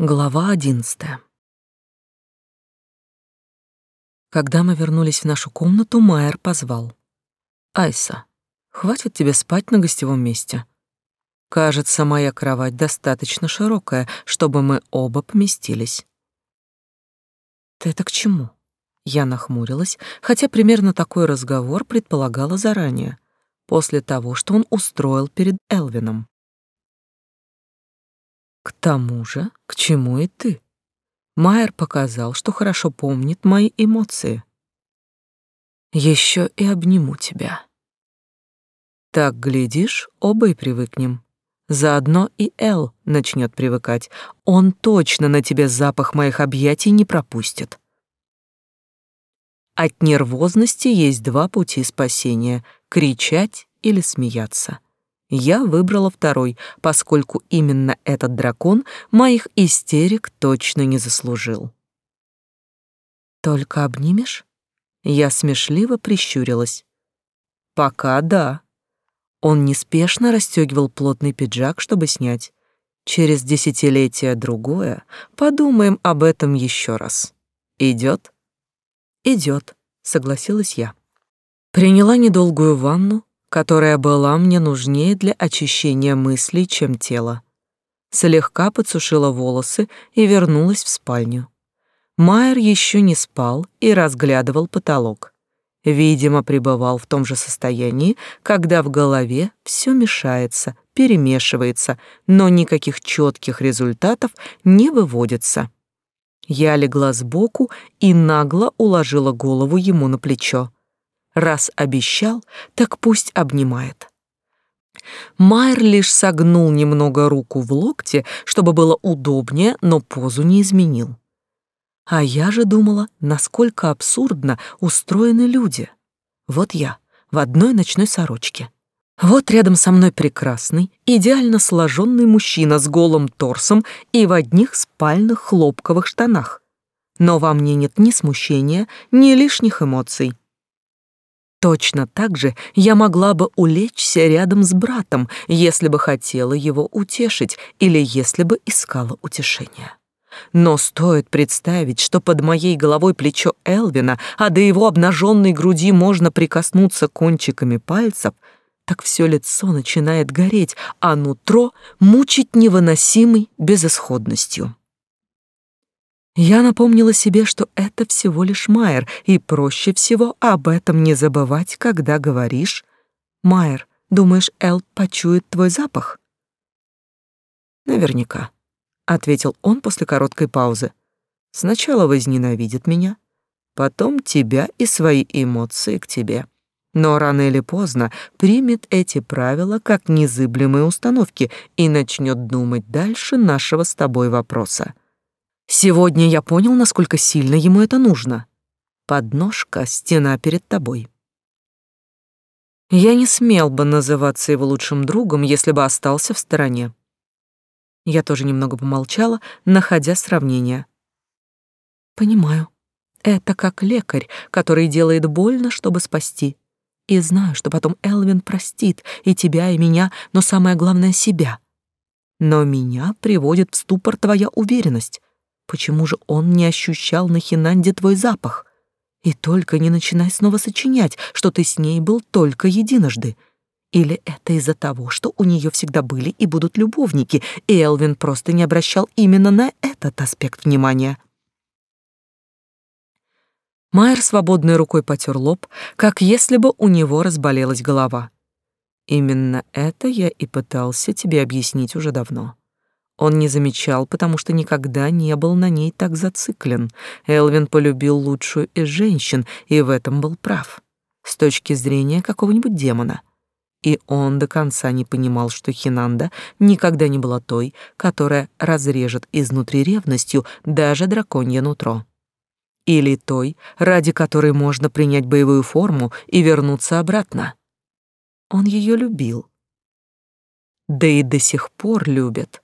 Глава одиннадцатая. Когда мы вернулись в нашу комнату, Майер позвал. «Айса, хватит тебе спать на гостевом месте. Кажется, моя кровать достаточно широкая, чтобы мы оба поместились». «Ты это к чему?» Я нахмурилась, хотя примерно такой разговор предполагала заранее, после того, что он устроил перед Элвином. К тому же, к чему и ты. Майер показал, что хорошо помнит мои эмоции. Еще и обниму тебя. Так, глядишь, оба и привыкнем. Заодно и Эл начнет привыкать. Он точно на тебе запах моих объятий не пропустит. От нервозности есть два пути спасения — кричать или смеяться. Я выбрала второй, поскольку именно этот дракон моих истерик точно не заслужил. «Только обнимешь?» Я смешливо прищурилась. «Пока да». Он неспешно расстегивал плотный пиджак, чтобы снять. Через десятилетие другое подумаем об этом еще раз. Идет? Идет, согласилась я. Приняла недолгую ванну, которая была мне нужнее для очищения мыслей, чем тела. Слегка подсушила волосы и вернулась в спальню. Майер еще не спал и разглядывал потолок. Видимо, пребывал в том же состоянии, когда в голове все мешается, перемешивается, но никаких четких результатов не выводится. Я легла сбоку и нагло уложила голову ему на плечо. Раз обещал, так пусть обнимает. Майер лишь согнул немного руку в локте, чтобы было удобнее, но позу не изменил. А я же думала, насколько абсурдно устроены люди. Вот я в одной ночной сорочке. Вот рядом со мной прекрасный, идеально сложенный мужчина с голым торсом и в одних спальных хлопковых штанах. Но во мне нет ни смущения, ни лишних эмоций. Точно так же я могла бы улечься рядом с братом, если бы хотела его утешить или если бы искала утешения. Но стоит представить, что под моей головой плечо Элвина, а до его обнаженной груди можно прикоснуться кончиками пальцев, так все лицо начинает гореть, а нутро мучить невыносимой безысходностью. Я напомнила себе, что это всего лишь Майер, и проще всего об этом не забывать, когда говоришь «Майер, думаешь, Эл почует твой запах?» «Наверняка», — ответил он после короткой паузы. «Сначала возненавидит меня, потом тебя и свои эмоции к тебе. Но рано или поздно примет эти правила как незыблемые установки и начнет думать дальше нашего с тобой вопроса. Сегодня я понял, насколько сильно ему это нужно. Подножка, стена перед тобой. Я не смел бы называться его лучшим другом, если бы остался в стороне. Я тоже немного помолчала, находя сравнение. Понимаю. Это как лекарь, который делает больно, чтобы спасти. И знаю, что потом Элвин простит и тебя, и меня, но самое главное — себя. Но меня приводит в ступор твоя уверенность. Почему же он не ощущал на Хинанде твой запах? И только не начинай снова сочинять, что ты с ней был только единожды. Или это из-за того, что у нее всегда были и будут любовники, и Элвин просто не обращал именно на этот аспект внимания? Майер свободной рукой потер лоб, как если бы у него разболелась голова. Именно это я и пытался тебе объяснить уже давно. Он не замечал, потому что никогда не был на ней так зациклен. Элвин полюбил лучшую из женщин, и в этом был прав. С точки зрения какого-нибудь демона. И он до конца не понимал, что Хинанда никогда не была той, которая разрежет изнутри ревностью даже драконье нутро. Или той, ради которой можно принять боевую форму и вернуться обратно. Он ее любил. Да и до сих пор любит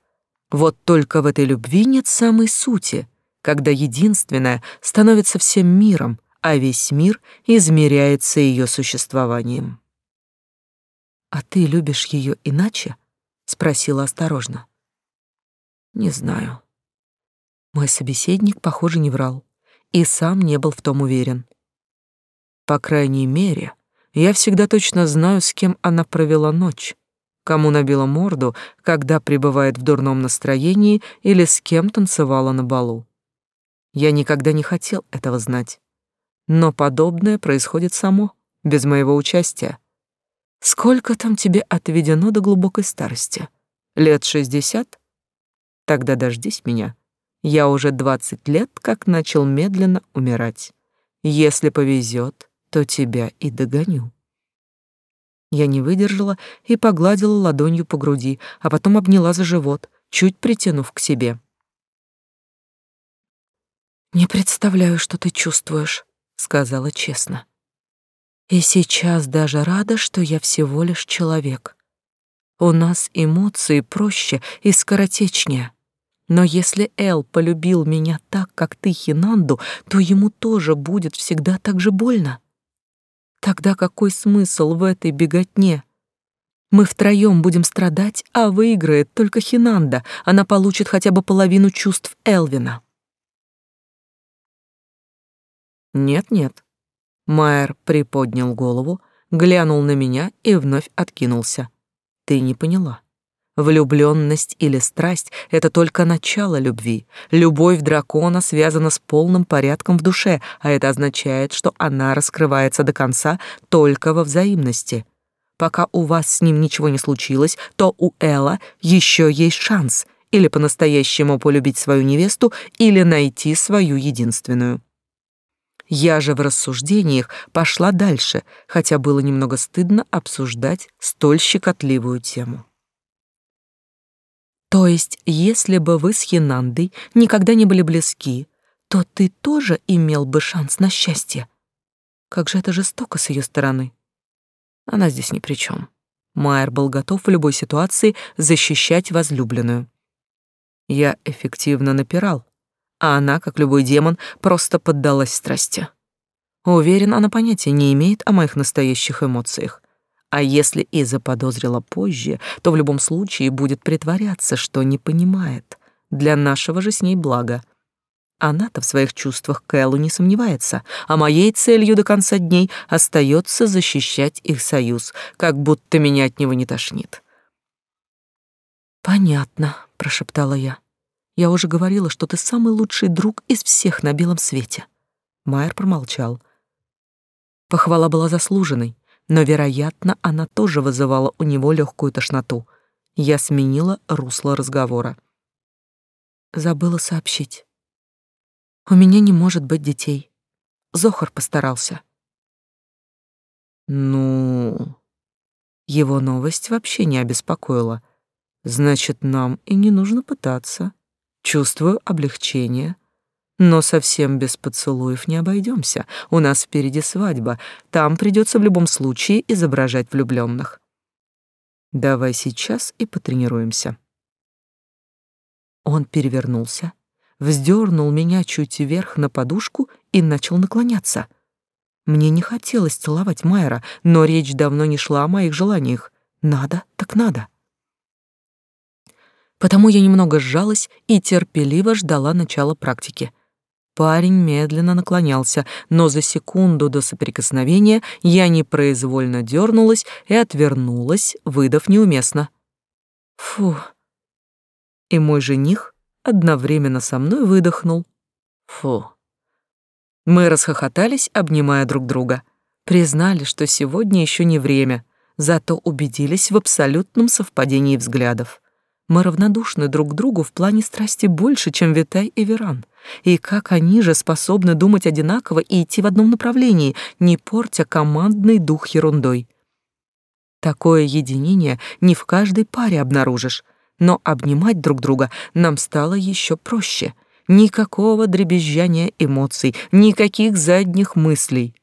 вот только в этой любви нет самой сути, когда единственное становится всем миром, а весь мир измеряется ее существованием. «А ты любишь ее иначе?» — спросила осторожно. «Не знаю. Мой собеседник, похоже, не врал и сам не был в том уверен. По крайней мере, я всегда точно знаю, с кем она провела ночь, кому набила морду, когда пребывает в дурном настроении или с кем танцевала на балу. Я никогда не хотел этого знать. Но подобное происходит само, без моего участия. Сколько там тебе отведено до глубокой старости? Лет шестьдесят? Тогда дождись меня. Я уже двадцать лет как начал медленно умирать. Если повезет, то тебя и догоню. Я не выдержала и погладила ладонью по груди, а потом обняла за живот, чуть притянув к себе. «Не представляю, что ты чувствуешь», — сказала честно. «И сейчас даже рада, что я всего лишь человек. У нас эмоции проще и скоротечнее. Но если Эл полюбил меня так, как ты Хинанду, то ему тоже будет всегда так же больно. Тогда какой смысл в этой беготне? Мы втроем будем страдать, а выиграет только Хинанда. Она получит хотя бы половину чувств Элвина. Нет-нет. Майер приподнял голову, глянул на меня и вновь откинулся. Ты не поняла. Влюблённость или страсть — это только начало любви. Любовь дракона связана с полным порядком в душе, а это означает, что она раскрывается до конца только во взаимности. Пока у вас с ним ничего не случилось, то у Элла ещё есть шанс или по-настоящему полюбить свою невесту, или найти свою единственную. Я же в рассуждениях пошла дальше, хотя было немного стыдно обсуждать столь щекотливую тему. То есть, если бы вы с Хинандой никогда не были близки, то ты тоже имел бы шанс на счастье. Как же это жестоко с ее стороны. Она здесь ни при чем. Майер был готов в любой ситуации защищать возлюбленную. Я эффективно напирал, а она, как любой демон, просто поддалась страсти. Уверен, она понятия не имеет о моих настоящих эмоциях. А если и заподозрила позже, то в любом случае будет притворяться, что не понимает. Для нашего же с ней блага. Она-то в своих чувствах к не сомневается, а моей целью до конца дней остается защищать их союз, как будто меня от него не тошнит. «Понятно», — прошептала я. «Я уже говорила, что ты самый лучший друг из всех на белом свете». Майер промолчал. Похвала была заслуженной, но, вероятно, она тоже вызывала у него легкую тошноту. Я сменила русло разговора. Забыла сообщить. У меня не может быть детей. Зохар постарался. Ну, его новость вообще не обеспокоила. Значит, нам и не нужно пытаться. Чувствую облегчение. Но совсем без поцелуев не обойдемся. У нас впереди свадьба. Там придется в любом случае изображать влюбленных. Давай сейчас и потренируемся. Он перевернулся, вздернул меня чуть вверх на подушку и начал наклоняться. Мне не хотелось целовать Майера, но речь давно не шла о моих желаниях. Надо, так надо. Потому я немного сжалась и терпеливо ждала начала практики — Парень медленно наклонялся, но за секунду до соприкосновения я непроизвольно дернулась и отвернулась, выдав неуместно. Фу. И мой жених одновременно со мной выдохнул. Фу. Мы расхохотались, обнимая друг друга. Признали, что сегодня еще не время, зато убедились в абсолютном совпадении взглядов. Мы равнодушны друг к другу в плане страсти больше, чем Витай и Веран. И как они же способны думать одинаково и идти в одном направлении, не портя командный дух ерундой. Такое единение не в каждой паре обнаружишь, но обнимать друг друга нам стало еще проще. Никакого дребезжания эмоций, никаких задних мыслей.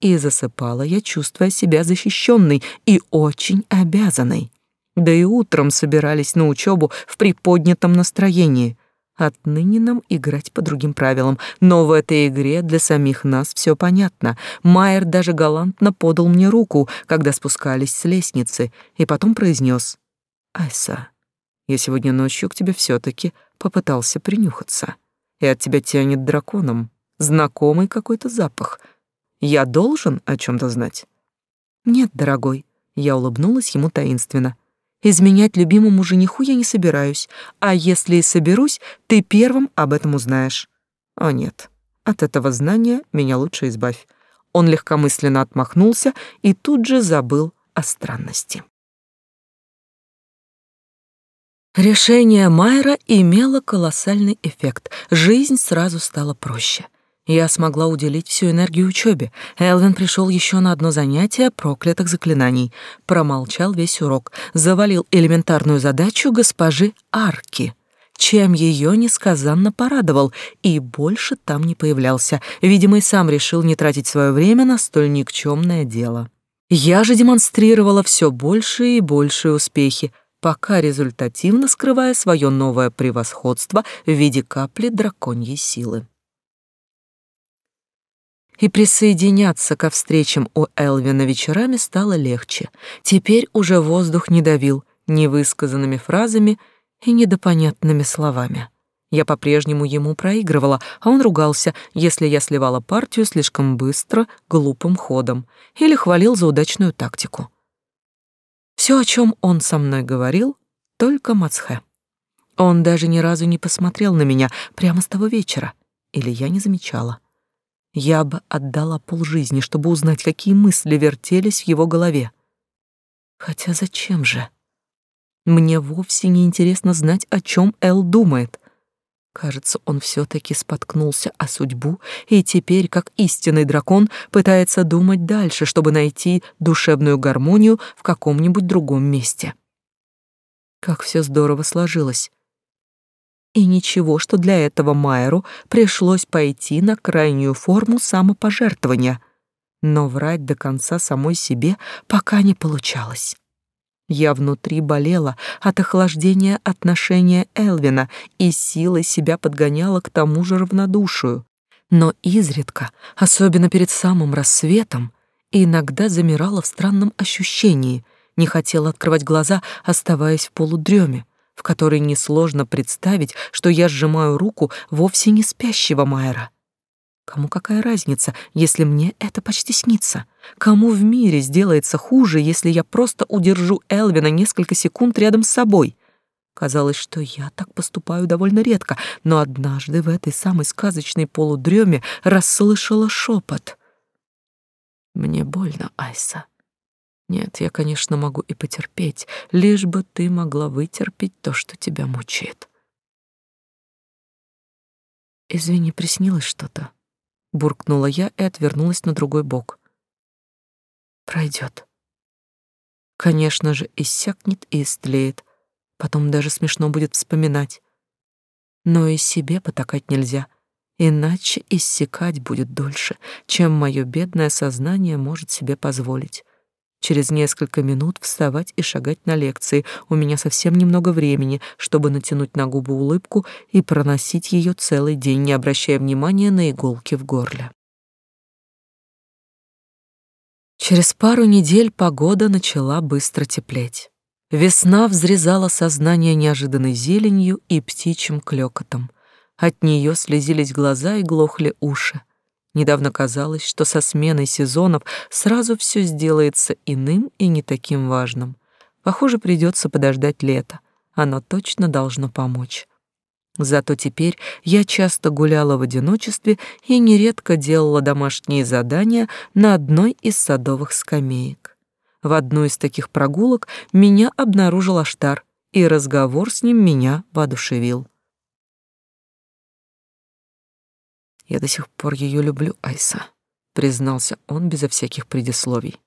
И засыпала я, чувствуя себя защищенной и очень обязанной. Да и утром собирались на учебу в приподнятом настроении. Отныне нам играть по другим правилам, но в этой игре для самих нас все понятно. Майер даже галантно подал мне руку, когда спускались с лестницы, и потом произнес: «Айса, я сегодня ночью к тебе все таки попытался принюхаться. и от тебя тянет драконом. Знакомый какой-то запах. Я должен о чем то знать? Нет, дорогой. Я улыбнулась ему таинственно. Изменять любимому жениху я не собираюсь, а если и соберусь, ты первым об этом узнаешь. О нет, от этого знания меня лучше избавь. Он легкомысленно отмахнулся и тут же забыл о странности. Решение Майра имело колоссальный эффект. Жизнь сразу стала проще. Я смогла уделить всю энергию учебе. Элвин пришел еще на одно занятие проклятых заклинаний. Промолчал весь урок. Завалил элементарную задачу госпожи Арки чем ее несказанно порадовал, и больше там не появлялся. Видимо, и сам решил не тратить свое время на столь никчемное дело. Я же демонстрировала все большие и большие успехи, пока результативно скрывая свое новое превосходство в виде капли драконьей силы. И присоединяться ко встречам у Элвина вечерами стало легче. Теперь уже воздух не давил невысказанными фразами и недопонятными словами. Я по-прежнему ему проигрывала, а он ругался, если я сливала партию слишком быстро, глупым ходом, или хвалил за удачную тактику. Все, о чем он со мной говорил, только Мацхе. Он даже ни разу не посмотрел на меня прямо с того вечера, или я не замечала. Я бы отдала полжизни, чтобы узнать, какие мысли вертелись в его голове. Хотя зачем же? Мне вовсе не интересно знать, о чем Эл думает. Кажется, он все таки споткнулся о судьбу и теперь, как истинный дракон, пытается думать дальше, чтобы найти душевную гармонию в каком-нибудь другом месте. Как все здорово сложилось. И ничего, что для этого Майеру пришлось пойти на крайнюю форму самопожертвования. Но врать до конца самой себе пока не получалось. Я внутри болела от охлаждения отношения Элвина и силой себя подгоняла к тому же равнодушию. Но изредка, особенно перед самым рассветом, иногда замирала в странном ощущении, не хотела открывать глаза, оставаясь в полудреме, в которой несложно представить, что я сжимаю руку вовсе не спящего Майера. Кому какая разница, если мне это почти снится? Кому в мире сделается хуже, если я просто удержу Элвина несколько секунд рядом с собой? Казалось, что я так поступаю довольно редко, но однажды в этой самой сказочной полудреме расслышала шепот. «Мне больно, Айса. Нет, я, конечно, могу и потерпеть, лишь бы ты могла вытерпеть то, что тебя мучает». «Извини, приснилось что-то?» буркнула я и отвернулась на другой бок. Пройдет. Конечно же, иссякнет и истлеет. Потом даже смешно будет вспоминать. Но и себе потакать нельзя, иначе иссякать будет дольше, чем мое бедное сознание может себе позволить. Через несколько минут вставать и шагать на лекции. У меня совсем немного времени, чтобы натянуть на губы улыбку и проносить ее целый день, не обращая внимания на иголки в горле. Через пару недель погода начала быстро теплеть. Весна взрезала сознание неожиданной зеленью и птичьим клёкотом. От нее слезились глаза и глохли уши. Недавно казалось, что со сменой сезонов сразу все сделается иным и не таким важным. Похоже, придется подождать лето. Оно точно должно помочь. Зато теперь я часто гуляла в одиночестве и нередко делала домашние задания на одной из садовых скамеек. В одну из таких прогулок меня обнаружил Аштар, и разговор с ним меня воодушевил. Я до сих пор ее люблю, Айса, признался он безо всяких предисловий.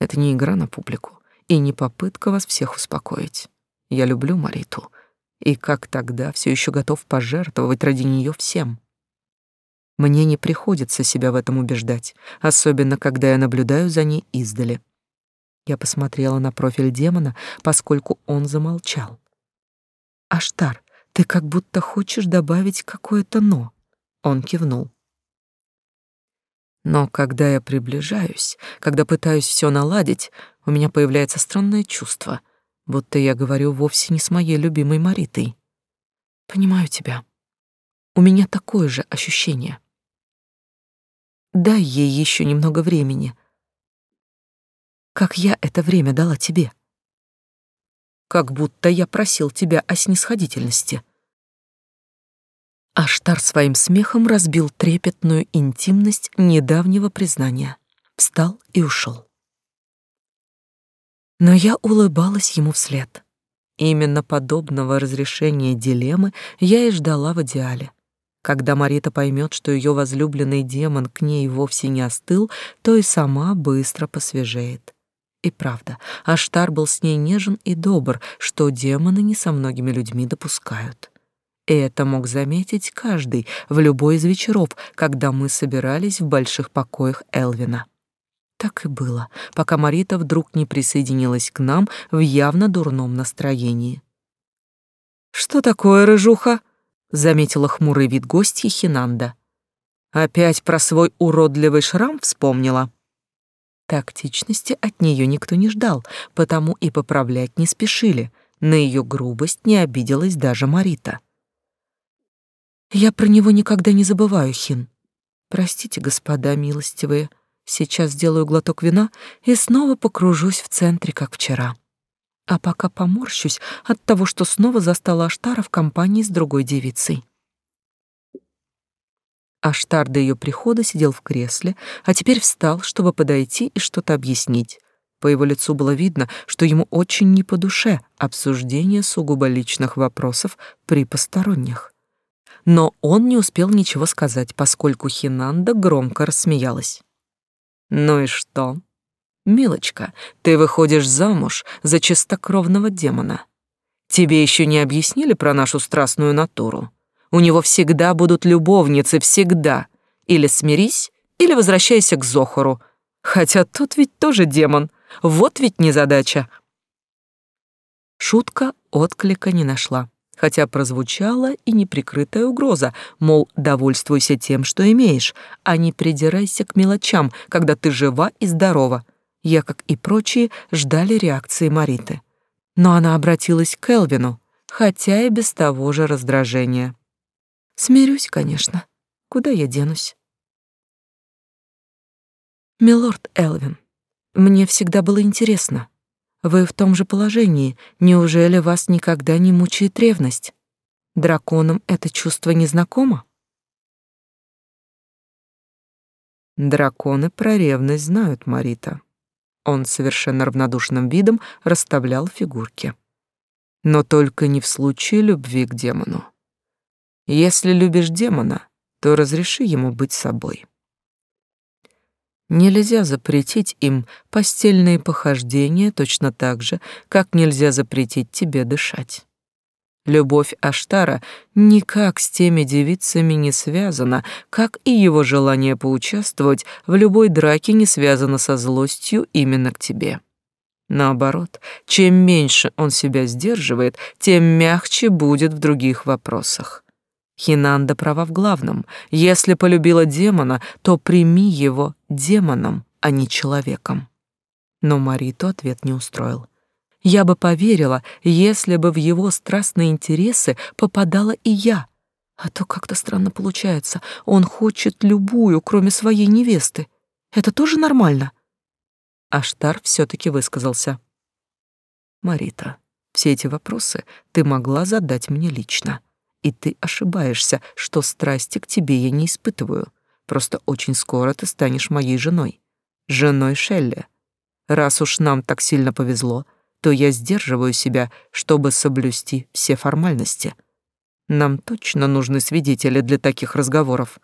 Это не игра на публику и не попытка вас всех успокоить. Я люблю Мариту, и как тогда все еще готов пожертвовать ради нее всем. Мне не приходится себя в этом убеждать, особенно когда я наблюдаю за ней издали. Я посмотрела на профиль демона, поскольку он замолчал. Аштар, ты как будто хочешь добавить какое-то но. Он кивнул. Но когда я приближаюсь, когда пытаюсь все наладить, у меня появляется странное чувство, будто я говорю вовсе не с моей любимой Маритой. Понимаю тебя. У меня такое же ощущение. Дай ей еще немного времени. Как я это время дала тебе. Как будто я просил тебя о снисходительности. Аштар своим смехом разбил трепетную интимность недавнего признания, встал и ушел. Но я улыбалась ему вслед. Именно подобного разрешения дилеммы я и ждала в идеале. Когда Марита поймет, что ее возлюбленный демон к ней вовсе не остыл, то и сама быстро посвежеет. И правда, Аштар был с ней нежен и добр, что демоны не со многими людьми допускают. И это мог заметить каждый в любой из вечеров, когда мы собирались в больших покоях Элвина. Так и было, пока Марита вдруг не присоединилась к нам в явно дурном настроении. «Что такое, рыжуха?» — заметила хмурый вид гостья Хинанда. «Опять про свой уродливый шрам вспомнила?» Тактичности от нее никто не ждал, потому и поправлять не спешили. На ее грубость не обиделась даже Марита. «Я про него никогда не забываю, Хин. Простите, господа милостивые, Сейчас сделаю глоток вина и снова покружусь в центре, как вчера. А пока поморщусь от того, что снова застала Аштара в компании с другой девицей. Аштар до ее прихода сидел в кресле, а теперь встал, чтобы подойти и что-то объяснить. По его лицу было видно, что ему очень не по душе обсуждение сугубо личных вопросов при посторонних. Но он не успел ничего сказать, поскольку Хинанда громко рассмеялась. Ну и что? Милочка, ты выходишь замуж за чистокровного демона. Тебе еще не объяснили про нашу страстную натуру? У него всегда будут любовницы, всегда. Или смирись, или возвращайся к Зохору. Хотя тот ведь тоже демон. Вот ведь незадача. Шутка отклика не нашла хотя прозвучала и неприкрытая угроза, мол, довольствуйся тем, что имеешь, а не придирайся к мелочам, когда ты жива и здорова. Я, как и прочие, ждали реакции Мариты. Но она обратилась к Элвину, хотя и без того же раздражения. Смирюсь, конечно. Куда я денусь? Милорд Элвин, мне всегда было интересно, вы в том же положении. Неужели вас никогда не мучает ревность? Драконам это чувство незнакомо? Драконы про ревность знают, Марита. Он совершенно равнодушным видом расставлял фигурки. Но только не в случае любви к демону. Если любишь демона, то разреши ему быть собой. Нельзя запретить им постельные похождения точно так же, как нельзя запретить тебе дышать. Любовь Аштара никак с теми девицами не связана, как и его желание поучаствовать в любой драке не связано со злостью именно к тебе. Наоборот, чем меньше он себя сдерживает, тем мягче будет в других вопросах. Хинанда права в главном. Если полюбила демона, то прими его демоном, а не человеком. Но Мариту ответ не устроил. Я бы поверила, если бы в его страстные интересы попадала и я. А то как-то странно получается. Он хочет любую, кроме своей невесты. Это тоже нормально? Аштар все-таки высказался. Марита, все эти вопросы ты могла задать мне лично. И ты ошибаешься, что страсти к тебе я не испытываю. Просто очень скоро ты станешь моей женой. Женой Шелли. Раз уж нам так сильно повезло, то я сдерживаю себя, чтобы соблюсти все формальности. Нам точно нужны свидетели для таких разговоров.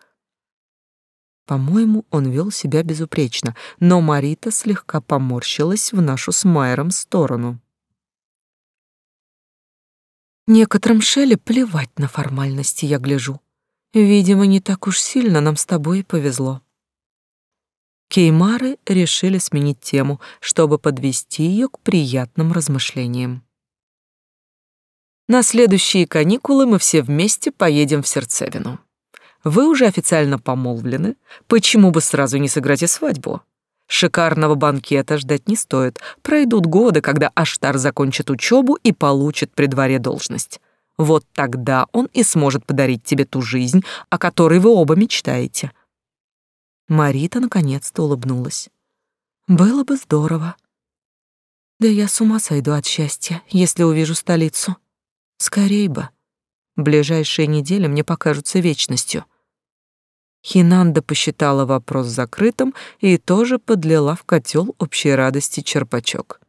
По-моему, он вел себя безупречно, но Марита слегка поморщилась в нашу с Майером сторону. Некоторым Шелли плевать на формальности, я гляжу. Видимо, не так уж сильно нам с тобой повезло. Кеймары решили сменить тему, чтобы подвести ее к приятным размышлениям. На следующие каникулы мы все вместе поедем в Сердцевину. Вы уже официально помолвлены, почему бы сразу не сыграть и свадьбу? Шикарного банкета ждать не стоит. Пройдут годы, когда Аштар закончит учебу и получит при дворе должность. Вот тогда он и сможет подарить тебе ту жизнь, о которой вы оба мечтаете. Марита наконец-то улыбнулась. Было бы здорово. Да я с ума сойду от счастья, если увижу столицу. Скорей бы. Ближайшие недели мне покажутся вечностью. Хинанда посчитала вопрос закрытым и тоже подлила в котел общей радости черпачок.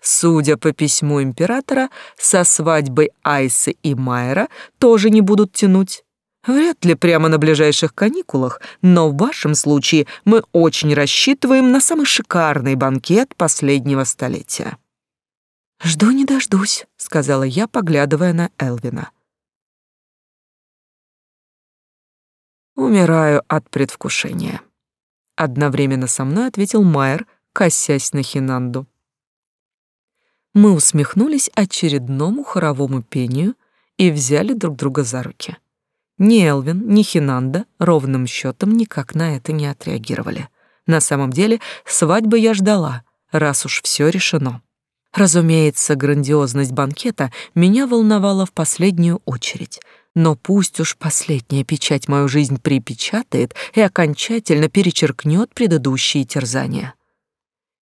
Судя по письму императора, со свадьбой Айсы и Майера тоже не будут тянуть. Вряд ли прямо на ближайших каникулах, но в вашем случае мы очень рассчитываем на самый шикарный банкет последнего столетия. «Жду не дождусь», — сказала я, поглядывая на Элвина. «Умираю от предвкушения», — одновременно со мной ответил Майер, косясь на Хинанду. Мы усмехнулись очередному хоровому пению и взяли друг друга за руки. Ни Элвин, ни Хинанда ровным счетом никак на это не отреагировали. На самом деле, свадьбы я ждала, раз уж все решено. Разумеется, грандиозность банкета меня волновала в последнюю очередь. Но пусть уж последняя печать мою жизнь припечатает и окончательно перечеркнет предыдущие терзания.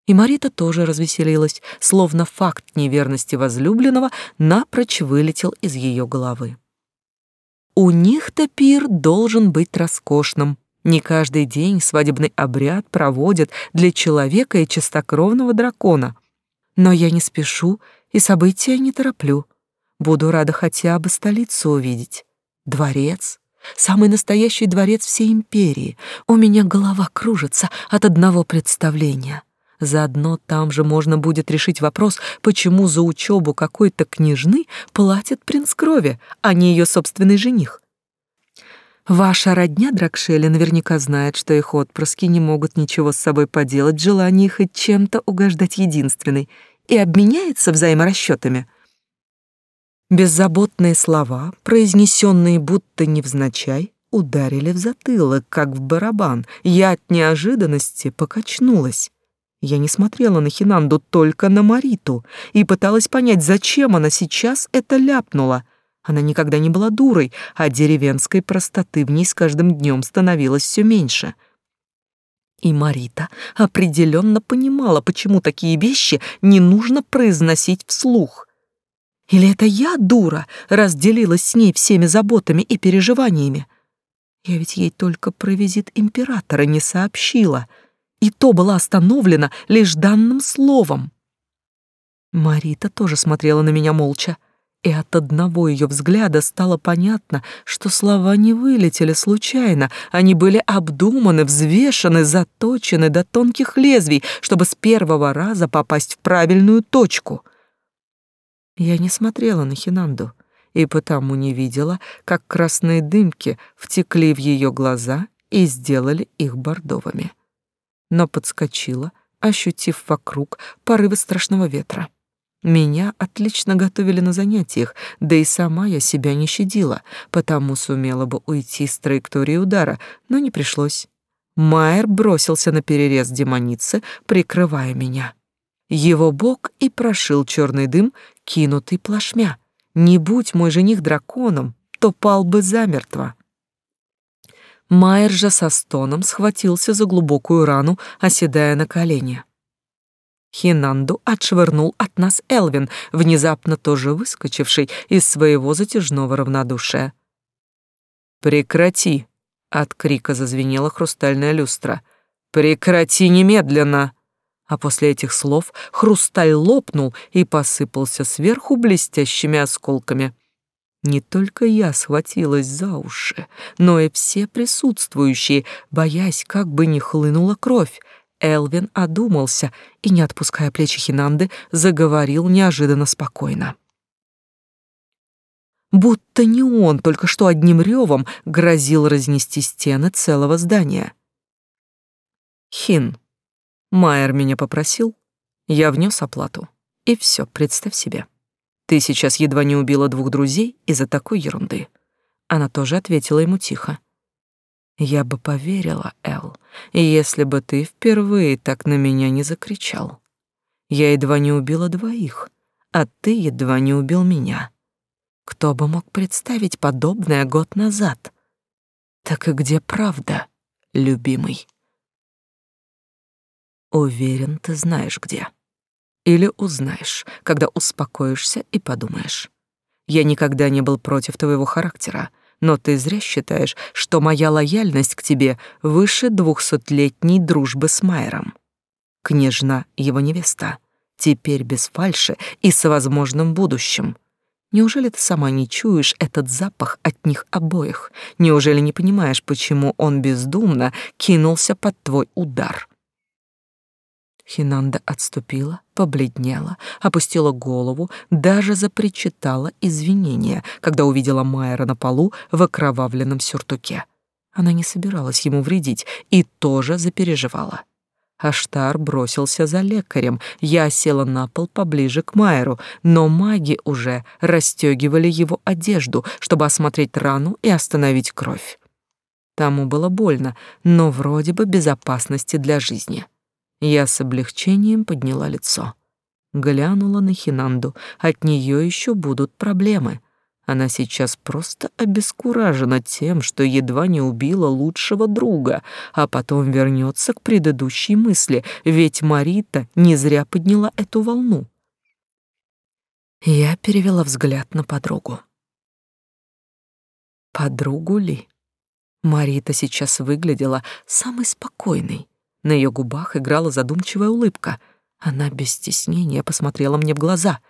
И Марита тоже развеселилась, словно факт неверности возлюбленного напрочь вылетел из ее головы. У них-то пир должен быть роскошным. Не каждый день свадебный обряд проводят для человека и чистокровного дракона. Но я не спешу и события не тороплю. Буду рада хотя бы столицу увидеть. Дворец. Самый настоящий дворец всей империи. У меня голова кружится от одного представления. Заодно там же можно будет решить вопрос, почему за учебу какой-то княжны платит принц крови, а не ее собственный жених. Ваша родня Дракшеля наверняка знает, что их отпрыски не могут ничего с собой поделать в желании хоть чем-то угождать единственной, и обменяется взаиморасчетами. Беззаботные слова, произнесенные будто невзначай, ударили в затылок, как в барабан. Я от неожиданности покачнулась. Я не смотрела на Хинанду, только на Мариту, и пыталась понять, зачем она сейчас это ляпнула. Она никогда не была дурой, а деревенской простоты в ней с каждым днем становилось все меньше. И Марита определенно понимала, почему такие вещи не нужно произносить вслух. Или это я, дура, разделилась с ней всеми заботами и переживаниями? Я ведь ей только про визит императора не сообщила — и то была остановлена лишь данным словом. Марита тоже смотрела на меня молча, и от одного ее взгляда стало понятно, что слова не вылетели случайно, они были обдуманы, взвешены, заточены до тонких лезвий, чтобы с первого раза попасть в правильную точку. Я не смотрела на Хинанду и потому не видела, как красные дымки втекли в ее глаза и сделали их бордовыми но подскочила, ощутив вокруг порывы страшного ветра. Меня отлично готовили на занятиях, да и сама я себя не щадила, потому сумела бы уйти с траектории удара, но не пришлось. Майер бросился на перерез демоницы, прикрывая меня. Его бок и прошил черный дым, кинутый плашмя. Не будь мой жених драконом, то пал бы замертво. Майер же со стоном схватился за глубокую рану, оседая на колени. Хинанду отшвырнул от нас Элвин, внезапно тоже выскочивший из своего затяжного равнодушия. «Прекрати!» — от крика зазвенела хрустальная люстра. «Прекрати немедленно!» А после этих слов хрусталь лопнул и посыпался сверху блестящими осколками. Не только я схватилась за уши, но и все присутствующие, боясь, как бы не хлынула кровь. Элвин одумался и, не отпуская плечи Хинанды, заговорил неожиданно спокойно. Будто не он только что одним ревом грозил разнести стены целого здания. Хин, Майер меня попросил, я внес оплату. И все, представь себе. Ты сейчас едва не убила двух друзей из-за такой ерунды. Она тоже ответила ему тихо. Я бы поверила, Эл, если бы ты впервые так на меня не закричал. Я едва не убила двоих, а ты едва не убил меня. Кто бы мог представить подобное год назад? Так и где правда, любимый? Уверен, ты знаешь где. Или узнаешь, когда успокоишься и подумаешь. Я никогда не был против твоего характера, но ты зря считаешь, что моя лояльность к тебе выше двухсотлетней дружбы с Майером. Княжна его невеста, теперь без фальши и с возможным будущим. Неужели ты сама не чуешь этот запах от них обоих? Неужели не понимаешь, почему он бездумно кинулся под твой удар? Хинанда отступила, побледнела, опустила голову, даже запричитала извинения, когда увидела Майера на полу в окровавленном сюртуке. Она не собиралась ему вредить и тоже запереживала. Аштар бросился за лекарем, я села на пол поближе к Майеру, но маги уже расстегивали его одежду, чтобы осмотреть рану и остановить кровь. Тому было больно, но вроде бы безопасности для жизни. Я с облегчением подняла лицо. Глянула на Хинанду. От нее еще будут проблемы. Она сейчас просто обескуражена тем, что едва не убила лучшего друга, а потом вернется к предыдущей мысли, ведь Марита не зря подняла эту волну. Я перевела взгляд на подругу. Подругу ли? Марита сейчас выглядела самой спокойной. На ее губах играла задумчивая улыбка. Она без стеснения посмотрела мне в глаза,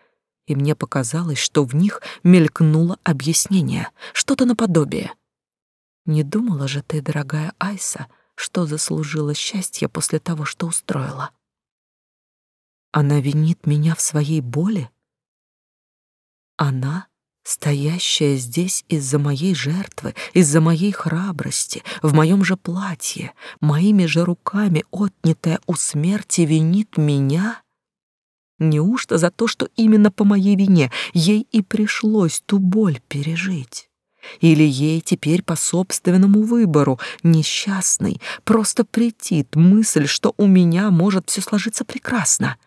и мне показалось, что в них мелькнуло объяснение, что-то наподобие. «Не думала же ты, дорогая Айса, что заслужила счастье после того, что устроила?» Она винит меня в своей боли? Она стоящая здесь из-за моей жертвы, из-за моей храбрости, в моем же платье, моими же руками отнятая у смерти, винит меня? Неужто за то, что именно по моей вине ей и пришлось ту боль пережить? Или ей теперь по собственному выбору, несчастной, просто претит мысль, что у меня может все сложиться прекрасно —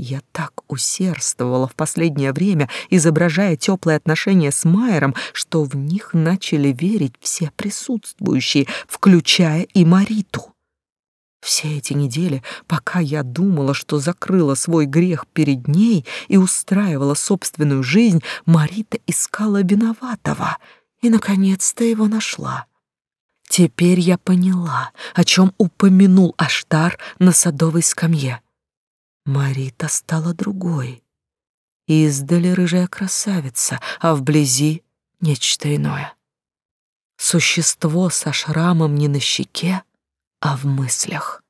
я так усердствовала в последнее время, изображая теплые отношения с Майером, что в них начали верить все присутствующие, включая и Мариту. Все эти недели, пока я думала, что закрыла свой грех перед ней и устраивала собственную жизнь, Марита искала виноватого и, наконец-то, его нашла. Теперь я поняла, о чем упомянул Аштар на садовой скамье. Марита стала другой. Издали рыжая красавица, а вблизи нечто иное. Существо со шрамом не на щеке, а в мыслях.